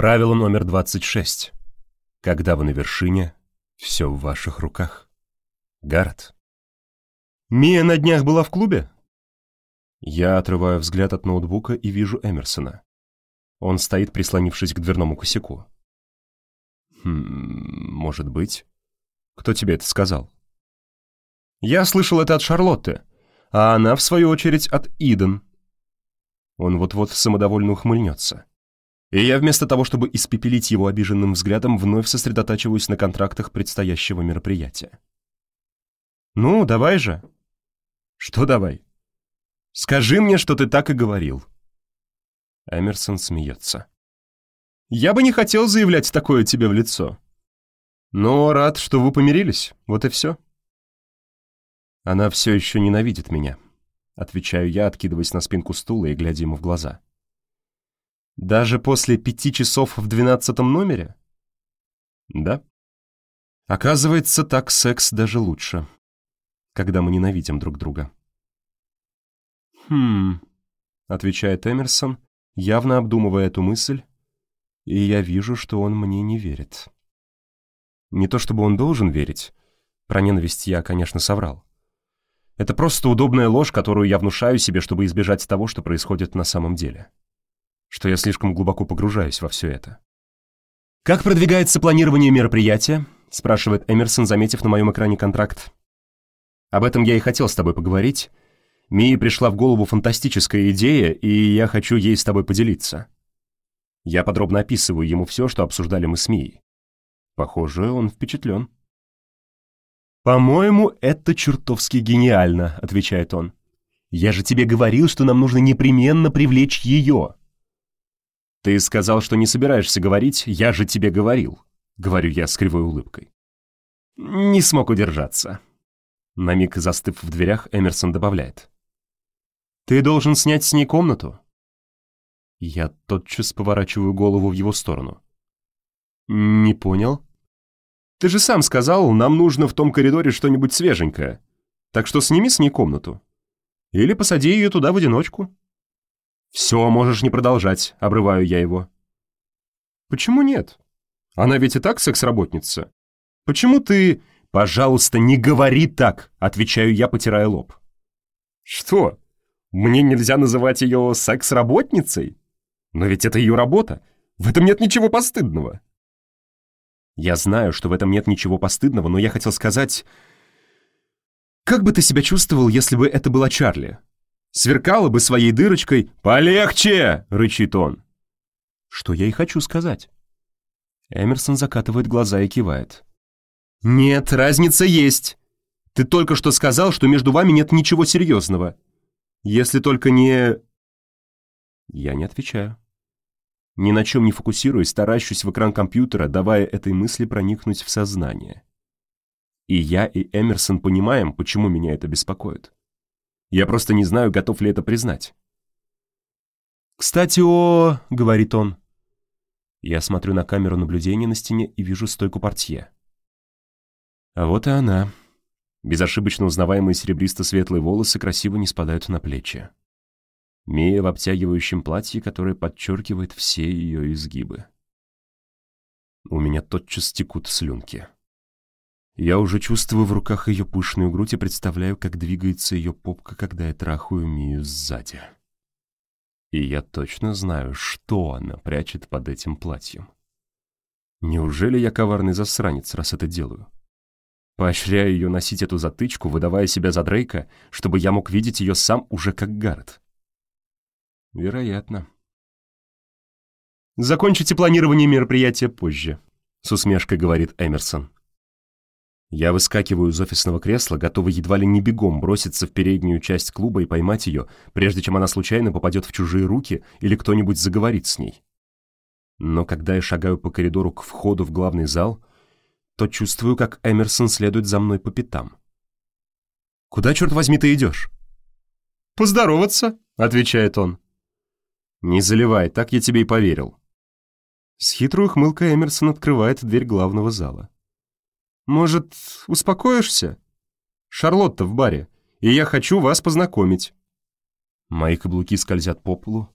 Правило номер 26. Когда вы на вершине, все в ваших руках. Гаррет. Мия на днях была в клубе? Я отрываю взгляд от ноутбука и вижу Эмерсона. Он стоит, прислонившись к дверному косяку. Хм, может быть. Кто тебе это сказал? Я слышал это от Шарлотты, а она, в свою очередь, от Иден. Он вот-вот самодовольно ухмыльнется. И я вместо того, чтобы испепелить его обиженным взглядом, вновь сосредотачиваюсь на контрактах предстоящего мероприятия. «Ну, давай же». «Что давай?» «Скажи мне, что ты так и говорил». Эмерсон смеется. «Я бы не хотел заявлять такое тебе в лицо. Но рад, что вы помирились, вот и все». «Она все еще ненавидит меня», — отвечаю я, откидываясь на спинку стула и глядя ему в глаза. Даже после пяти часов в двенадцатом номере? Да. Оказывается, так секс даже лучше, когда мы ненавидим друг друга. «Хм...» — отвечает Эмерсон, явно обдумывая эту мысль, и я вижу, что он мне не верит. Не то чтобы он должен верить, про ненависть я, конечно, соврал. Это просто удобная ложь, которую я внушаю себе, чтобы избежать того, что происходит на самом деле что я слишком глубоко погружаюсь во все это. «Как продвигается планирование мероприятия?» — спрашивает Эмерсон, заметив на моем экране контракт. «Об этом я и хотел с тобой поговорить. Мии пришла в голову фантастическая идея, и я хочу ей с тобой поделиться». Я подробно описываю ему все, что обсуждали мы с Мией. Похоже, он впечатлен. «По-моему, это чертовски гениально», — отвечает он. «Я же тебе говорил, что нам нужно непременно привлечь ее». «Ты сказал, что не собираешься говорить, я же тебе говорил», — говорю я с кривой улыбкой. Не смог удержаться. На миг застыв в дверях, Эмерсон добавляет. «Ты должен снять с ней комнату». Я тотчас поворачиваю голову в его сторону. «Не понял?» «Ты же сам сказал, нам нужно в том коридоре что-нибудь свеженькое. Так что сними с ней комнату. Или посади ее туда в одиночку». «Все, можешь не продолжать», — обрываю я его. «Почему нет? Она ведь и так секс-работница. Почему ты...» «Пожалуйста, не говори так», — отвечаю я, потирая лоб. «Что? Мне нельзя называть ее секс-работницей? Но ведь это ее работа. В этом нет ничего постыдного». Я знаю, что в этом нет ничего постыдного, но я хотел сказать... Как бы ты себя чувствовал, если бы это была Чарли? Сверкала бы своей дырочкой «Полегче!» — рычит он. Что я и хочу сказать. Эмерсон закатывает глаза и кивает. «Нет, разница есть. Ты только что сказал, что между вами нет ничего серьезного. Если только не...» Я не отвечаю. Ни на чем не фокусируясь, таращусь в экран компьютера, давая этой мысли проникнуть в сознание. И я, и Эмерсон понимаем, почему меня это беспокоит. Я просто не знаю, готов ли это признать. «Кстати, о...» — говорит он. Я смотрю на камеру наблюдения на стене и вижу стойку портье. А вот и она. Безошибочно узнаваемые серебристо-светлые волосы красиво не спадают на плечи. Мия в обтягивающем платье, которое подчеркивает все ее изгибы. У меня тотчас текут слюнки. Я уже чувствую в руках ее пышную грудь и представляю, как двигается ее попка, когда я трахаю Мию сзади. И я точно знаю, что она прячет под этим платьем. Неужели я коварный засранец, раз это делаю? Поощряю ее носить эту затычку, выдавая себя за Дрейка, чтобы я мог видеть ее сам уже как Гаррет. Вероятно. «Закончите планирование мероприятия позже», — с усмешкой говорит Эмерсон. Я выскакиваю из офисного кресла, готовый едва ли не бегом броситься в переднюю часть клуба и поймать ее, прежде чем она случайно попадет в чужие руки или кто-нибудь заговорит с ней. Но когда я шагаю по коридору к входу в главный зал, то чувствую, как Эмерсон следует за мной по пятам. «Куда, черт возьми, ты идешь?» «Поздороваться», — отвечает он. «Не заливай, так я тебе и поверил». С хитрой ухмылкой Эмерсон открывает дверь главного зала. Может, успокоишься? Шарлотта в баре, и я хочу вас познакомить». Мои каблуки скользят по полу.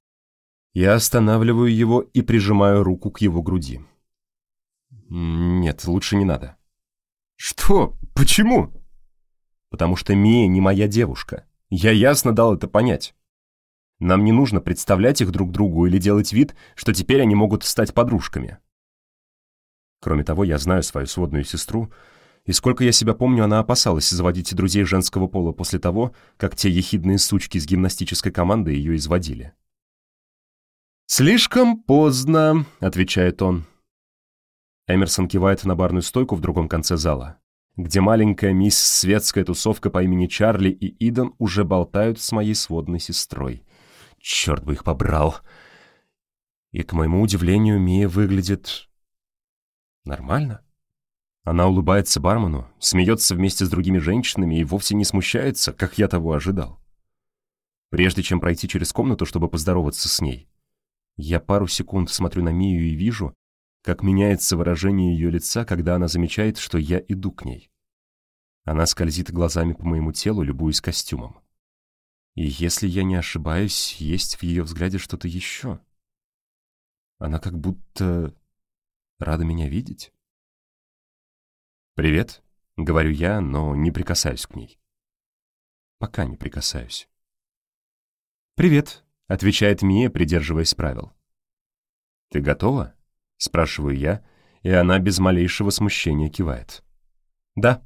Я останавливаю его и прижимаю руку к его груди. Нет, лучше не надо. Что? Почему? Потому что Мия не моя девушка. Я ясно дал это понять. Нам не нужно представлять их друг другу или делать вид, что теперь они могут стать подружками. Кроме того, я знаю свою сводную сестру, и сколько я себя помню, она опасалась заводить друзей женского пола после того, как те ехидные сучки с гимнастической команды ее изводили. «Слишком поздно», — отвечает он. Эмерсон кивает на барную стойку в другом конце зала, где маленькая мисс светская тусовка по имени Чарли и Иден уже болтают с моей сводной сестрой. Черт бы их побрал. И, к моему удивлению, Мия выглядит... нормально. Она улыбается бармену, смеется вместе с другими женщинами и вовсе не смущается, как я того ожидал. Прежде чем пройти через комнату, чтобы поздороваться с ней, я пару секунд смотрю на Мию и вижу, как меняется выражение ее лица, когда она замечает, что я иду к ней. Она скользит глазами по моему телу, любуясь костюмом. И если я не ошибаюсь, есть в ее взгляде что-то еще. Она как будто рада меня видеть. «Привет», — говорю я, но не прикасаюсь к ней. Пока не прикасаюсь. «Привет», — отвечает Мия, придерживаясь правил. «Ты готова?» — спрашиваю я, и она без малейшего смущения кивает. «Да».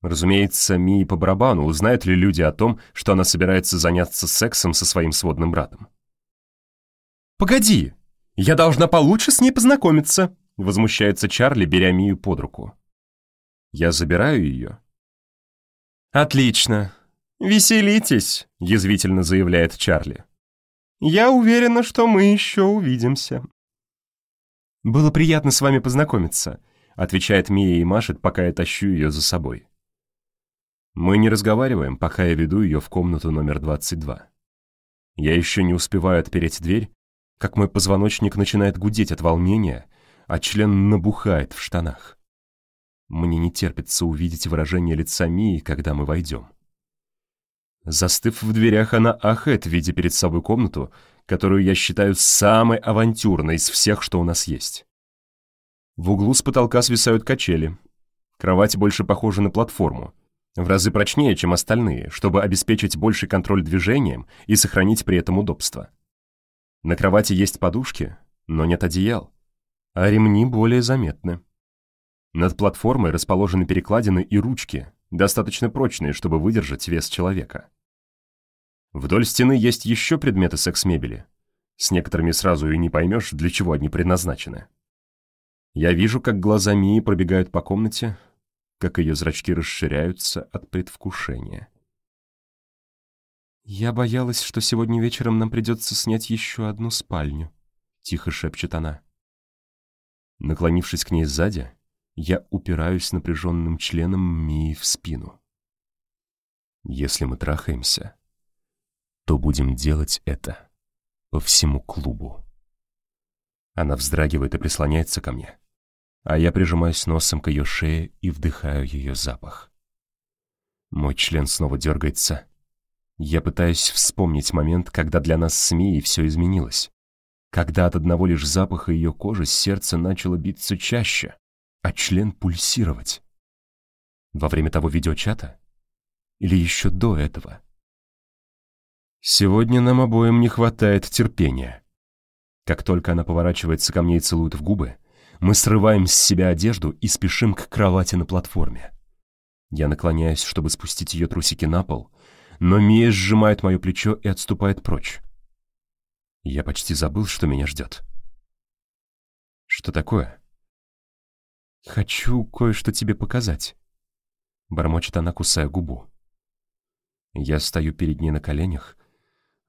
Разумеется, Мии по барабану, узнают ли люди о том, что она собирается заняться сексом со своим сводным братом. «Погоди! Я должна получше с ней познакомиться!» — возмущается Чарли, беря Мию под руку. Я забираю ее. «Отлично! «Веселитесь», — язвительно заявляет Чарли. «Я уверена, что мы еще увидимся». «Было приятно с вами познакомиться», — отвечает Мия и машет, пока я тащу ее за собой. Мы не разговариваем, пока я веду ее в комнату номер 22. Я еще не успеваю отпереть дверь, как мой позвоночник начинает гудеть от волнения, а член набухает в штанах. Мне не терпится увидеть выражение лица Мии, когда мы войдем. Застыв в дверях, она ахает, видя перед собой комнату, которую я считаю самой авантюрной из всех, что у нас есть. В углу с потолка свисают качели. Кровать больше похожа на платформу, в разы прочнее, чем остальные, чтобы обеспечить больший контроль движением и сохранить при этом удобство. На кровати есть подушки, но нет одеял, а ремни более заметны. Над платформой расположены перекладины и ручки, достаточно прочные, чтобы выдержать вес человека. Вдоль стены есть еще предметы секс-мебели. С некоторыми сразу и не поймешь, для чего они предназначены. Я вижу, как глаза Мии пробегают по комнате, как ее зрачки расширяются от предвкушения. «Я боялась, что сегодня вечером нам придется снять еще одну спальню», — тихо шепчет она. Наклонившись к ней сзади, я упираюсь напряженным членом Мии в спину. Если мы трахаемся, то будем делать это по всему клубу. Она вздрагивает и прислоняется ко мне, а я прижимаюсь носом к ее шее и вдыхаю ее запах. Мой член снова дергается. Я пытаюсь вспомнить момент, когда для нас с Мией все изменилось. Когда от одного лишь запаха ее кожи сердце начало биться чаще, а член пульсировать. Во время того видеочата? Или еще до этого? Сегодня нам обоим не хватает терпения. Как только она поворачивается ко мне и целует в губы, мы срываем с себя одежду и спешим к кровати на платформе. Я наклоняюсь, чтобы спустить ее трусики на пол, но Мия сжимает мое плечо и отступает прочь. Я почти забыл, что меня ждет. Что такое? Хочу кое-что тебе показать. Бормочет она, кусая губу. Я стою перед ней на коленях,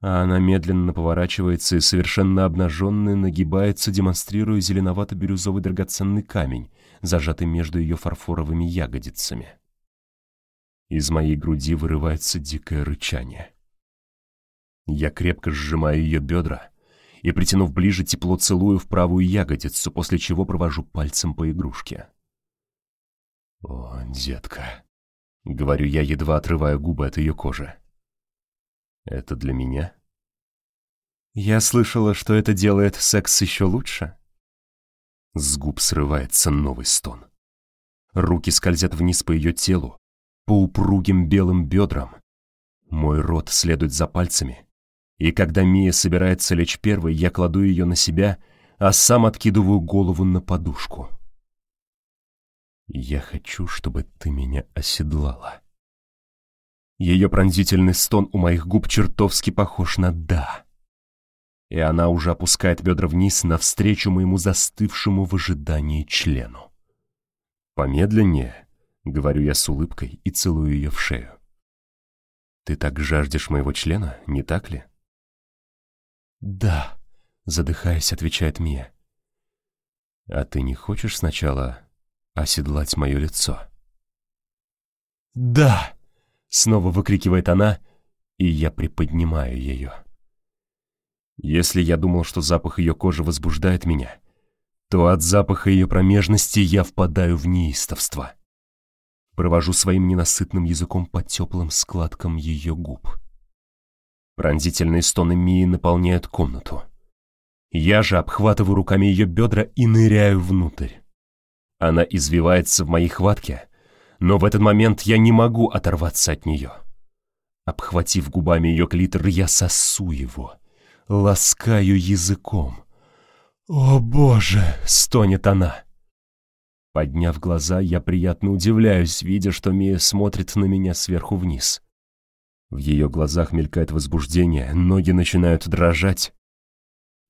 а она медленно поворачивается и совершенно обнаженная нагибается, демонстрируя зеленовато-бирюзовый драгоценный камень, зажатый между ее фарфоровыми ягодицами. Из моей груди вырывается дикое рычание. Я крепко сжимаю ее бедра и, притянув ближе, тепло целую в правую ягодицу, после чего провожу пальцем по игрушке. «О, детка», — говорю я, едва отрывая губы от ее кожи. Это для меня? «Я слышала, что это делает секс еще лучше». С губ срывается новый стон. Руки скользят вниз по ее телу, по упругим белым бедрам. Мой рот следует за пальцами, и когда Мия собирается лечь первой, я кладу ее на себя, а сам откидываю голову на подушку. «Я хочу, чтобы ты меня оседлала». Ее пронзительный стон у моих губ чертовски похож на «да». И она уже опускает бедра вниз навстречу моему застывшему в ожидании члену. «Помедленнее», — говорю я с улыбкой и целую ее в шею. «Ты так жаждешь моего члена, не так ли?» «Да», — задыхаясь, отвечает Мия. «А ты не хочешь сначала оседлать мое лицо?» «Да!» — снова выкрикивает она, и я приподнимаю ее. Если я думал, что запах ее кожи возбуждает меня, то от запаха ее промежности я впадаю в неистовство. Провожу своим ненасытным языком по теплым складкам ее губ. Пронзительные стоны Мии наполняют комнату. Я же обхватываю руками ее бедра и ныряю внутрь. Она извивается в моей хватке, но в этот момент я не могу оторваться от нее. Обхватив губами ее клитор, я сосу его, ласкаю языком. «О, Боже!» — стонет она. Подняв глаза, я приятно удивляюсь, видя, что Мия смотрит на меня сверху вниз. В ее глазах мелькает возбуждение, ноги начинают дрожать.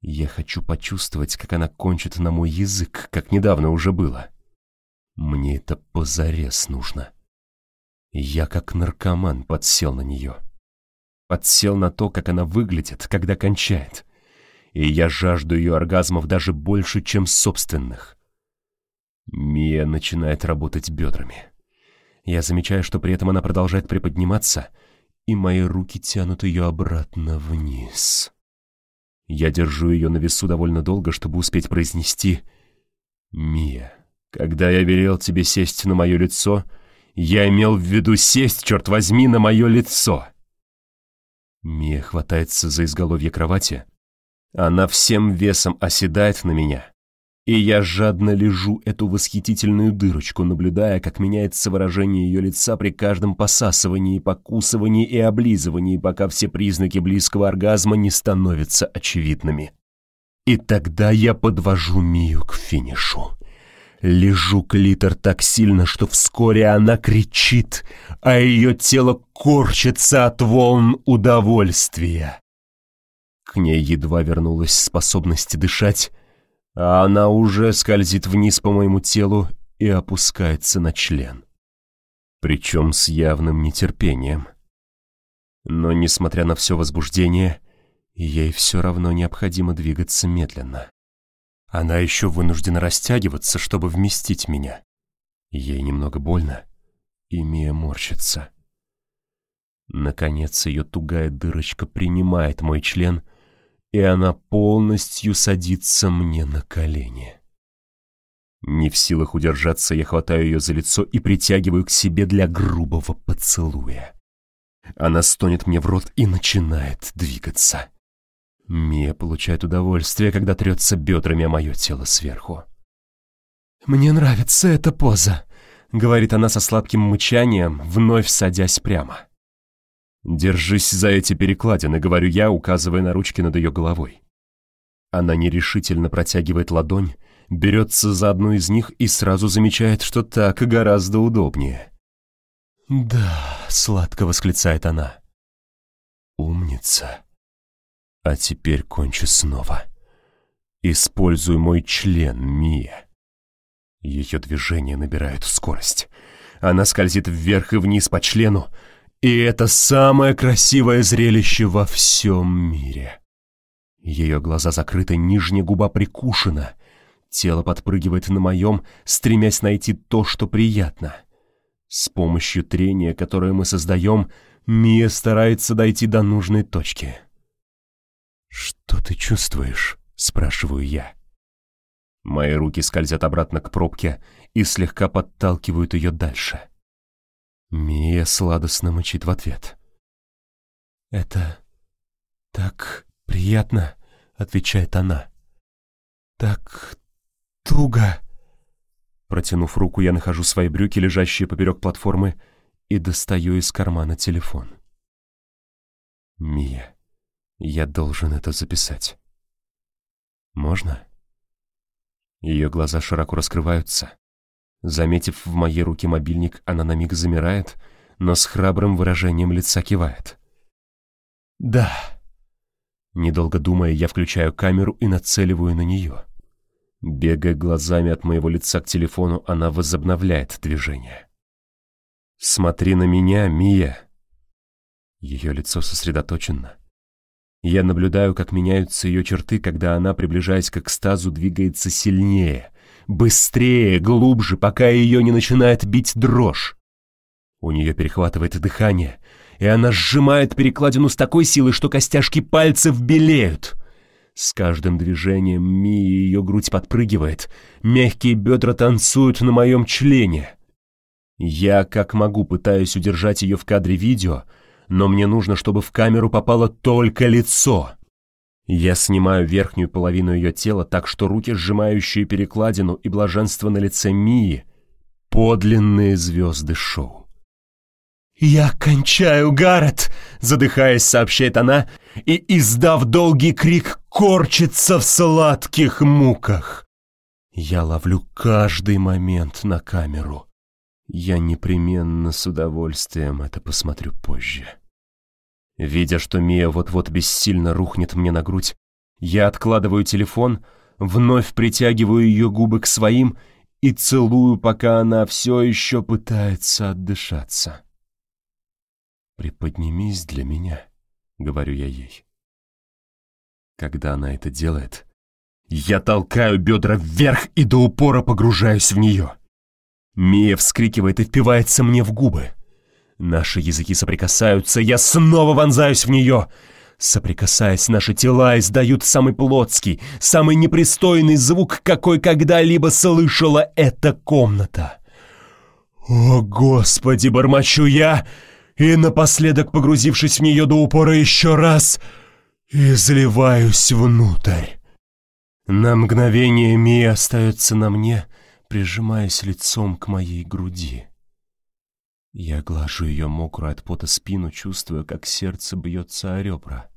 Я хочу почувствовать, как она кончит на мой язык, как недавно уже было. Мне это позарез нужно. Я как наркоман подсел на нее. Подсел на то, как она выглядит, когда кончает и я жажду ее оргазмов даже больше, чем собственных. Мия начинает работать бедрами. Я замечаю, что при этом она продолжает приподниматься, и мои руки тянут ее обратно вниз. Я держу ее на весу довольно долго, чтобы успеть произнести «Мия, когда я велел тебе сесть на мое лицо, я имел в виду сесть, черт возьми, на мое лицо!» Мия хватается за изголовье кровати, она всем весом оседает на меня, и я жадно лежу эту восхитительную дырочку, наблюдая, как меняется выражение ее лица при каждом посасывании, покусывании и облизывании, пока все признаки близкого оргазма не становятся очевидными. И тогда я подвожу Мию к финишу. Лежу клитор так сильно, что вскоре она кричит, а ее тело корчится от волн удовольствия. К ней едва вернулась способность дышать, а она уже скользит вниз по моему телу и опускается на член. Причем с явным нетерпением. Но, несмотря на все возбуждение, ей все равно необходимо двигаться медленно. Она еще вынуждена растягиваться, чтобы вместить меня. Ей немного больно, и Мия морщится. Наконец ее тугая дырочка принимает мой член — и она полностью садится мне на колени. Не в силах удержаться, я хватаю ее за лицо и притягиваю к себе для грубого поцелуя. Она стонет мне в рот и начинает двигаться. Мия получает удовольствие, когда трется бедрами о мое тело сверху. «Мне нравится эта поза», — говорит она со сладким мычанием, вновь садясь прямо. «Держись за эти перекладины», — говорю я, указывая на ручки над ее головой. Она нерешительно протягивает ладонь, берется за одну из них и сразу замечает, что так гораздо удобнее. «Да», — сладко восклицает она. «Умница. А теперь кончу снова. Используй мой член, Мия». Ее движения набирают скорость. Она скользит вверх и вниз по члену, и это самое красивое зрелище во всем мире. Ее глаза закрыты, нижняя губа прикушена. Тело подпрыгивает на моем, стремясь найти то, что приятно. С помощью трения, которое мы создаем, Мия старается дойти до нужной точки. «Что ты чувствуешь?» — спрашиваю я. Мои руки скользят обратно к пробке и слегка подталкивают ее дальше. Мия сладостно мычит в ответ. «Это так «Приятно», — отвечает она. «Так туго». Протянув руку, я нахожу свои брюки, лежащие поперек платформы, и достаю из кармана телефон. «Мия, я должен это записать. Можно?» Ее глаза широко раскрываются. Заметив в моей руке мобильник, она на миг замирает, но с храбрым выражением лица кивает. «Да». Недолго думая, я включаю камеру и нацеливаю на нее. Бегая глазами от моего лица к телефону, она возобновляет движение. «Смотри на меня, Мия!» Ее лицо сосредоточено. Я наблюдаю, как меняются ее черты, когда она, приближаясь к экстазу, двигается сильнее, быстрее, глубже, пока ее не начинает бить дрожь. У нее перехватывает дыхание, и она сжимает перекладину с такой силой, что костяшки пальцев белеют. С каждым движением Мии ее грудь подпрыгивает, мягкие бедра танцуют на моем члене. Я, как могу, пытаюсь удержать ее в кадре видео — но мне нужно, чтобы в камеру попало только лицо. Я снимаю верхнюю половину ее тела так, что руки, сжимающие перекладину и блаженство на лице Мии, подлинные звезды шоу. «Я кончаю, Гаррет!» — задыхаясь, сообщает она, и, издав долгий крик, корчится в сладких муках. Я ловлю каждый момент на камеру. Я непременно с удовольствием это посмотрю позже. Видя, что Мия вот-вот бессильно рухнет мне на грудь, я откладываю телефон, вновь притягиваю ее губы к своим и целую, пока она все еще пытается отдышаться. «Приподнимись для меня», — говорю я ей. Когда она это делает, я толкаю бедра вверх и до упора погружаюсь в нее. Мия вскрикивает и впивается мне в губы. Наши языки соприкасаются, я снова вонзаюсь в нее. Соприкасаясь, наши тела издают самый плотский, самый непристойный звук, какой когда-либо слышала эта комната. «О, Господи!» — бормочу я, и напоследок, погрузившись в нее до упора еще раз, изливаюсь внутрь. На мгновение Мия остается на мне — прижимаясь лицом к моей груди. Я глажу ее мокрую от пота спину, чувствуя, как сердце бьется о ребра.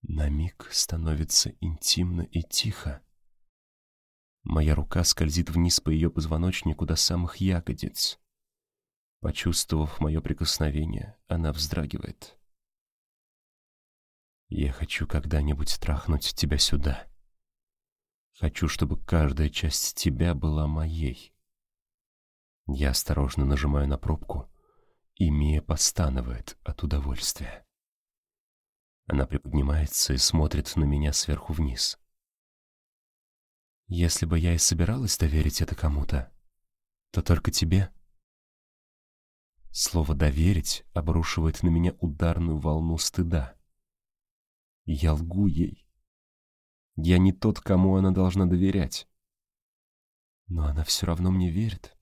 На миг становится интимно и тихо. Моя рука скользит вниз по ее позвоночнику до самых ягодиц. Почувствовав мое прикосновение, она вздрагивает. «Я хочу когда-нибудь трахнуть тебя сюда», Хочу, чтобы каждая часть тебя была моей. Я осторожно нажимаю на пробку, и Мия постанывает от удовольствия. Она приподнимается и смотрит на меня сверху вниз. Если бы я и собиралась доверить это кому-то, то только тебе. Слово «доверить» обрушивает на меня ударную волну стыда. Я лгу ей, я не тот, кому она должна доверять. Но она все равно мне верит.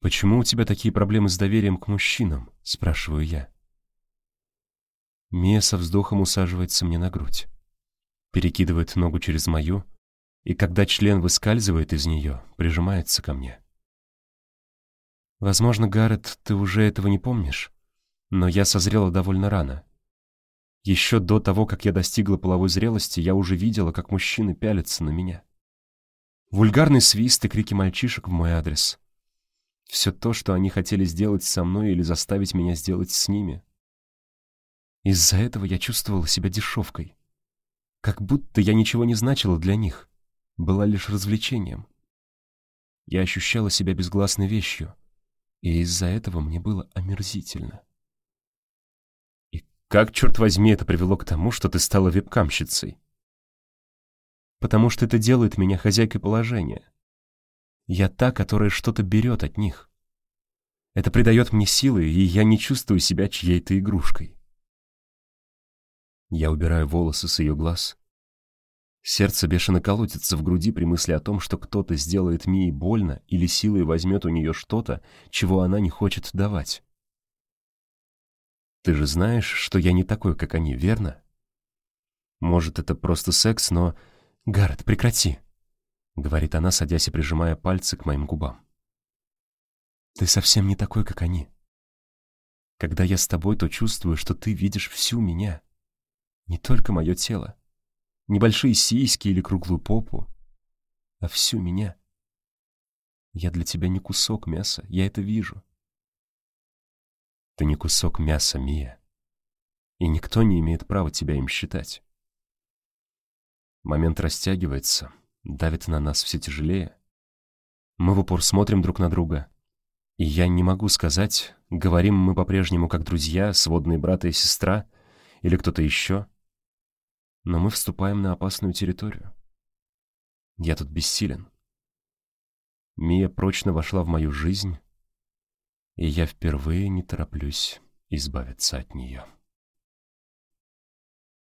«Почему у тебя такие проблемы с доверием к мужчинам?» — спрашиваю я. Мия со вздохом усаживается мне на грудь, перекидывает ногу через мою, и когда член выскальзывает из нее, прижимается ко мне. Возможно, Гаррет, ты уже этого не помнишь, но я созрела довольно рано. Еще до того, как я достигла половой зрелости, я уже видела, как мужчины пялятся на меня. Вульгарный свист и крики мальчишек в мой адрес. Все то, что они хотели сделать со мной или заставить меня сделать с ними. Из-за этого я чувствовала себя дешевкой. Как будто я ничего не значила для них, была лишь развлечением. Я ощущала себя безгласной вещью, и из-за этого мне было омерзительно. Как, черт возьми, это привело к тому, что ты стала вебкамщицей? Потому что это делает меня хозяйкой положения. Я та, которая что-то берет от них. Это придает мне силы, и я не чувствую себя чьей-то игрушкой. Я убираю волосы с ее глаз. Сердце бешено колотится в груди при мысли о том, что кто-то сделает Мии больно или силой возьмет у нее что-то, чего она не хочет давать. Ты же знаешь, что я не такой, как они, верно? Может, это просто секс, но... Гаррет, прекрати!» — говорит она, садясь и прижимая пальцы к моим губам. «Ты совсем не такой, как они. Когда я с тобой, то чувствую, что ты видишь всю меня. Не только мое тело, небольшие сиськи или круглую попу, а всю меня. Я для тебя не кусок мяса, я это вижу. Ты не кусок мяса, Мия, и никто не имеет права тебя им считать. Момент растягивается, давит на нас все тяжелее. Мы в упор смотрим друг на друга, и я не могу сказать, говорим мы по-прежнему как друзья, сводные брат и сестра, или кто-то еще, но мы вступаем на опасную территорию. Я тут бессилен. Мия прочно вошла в мою жизнь, и я впервые не тороплюсь избавиться от нее.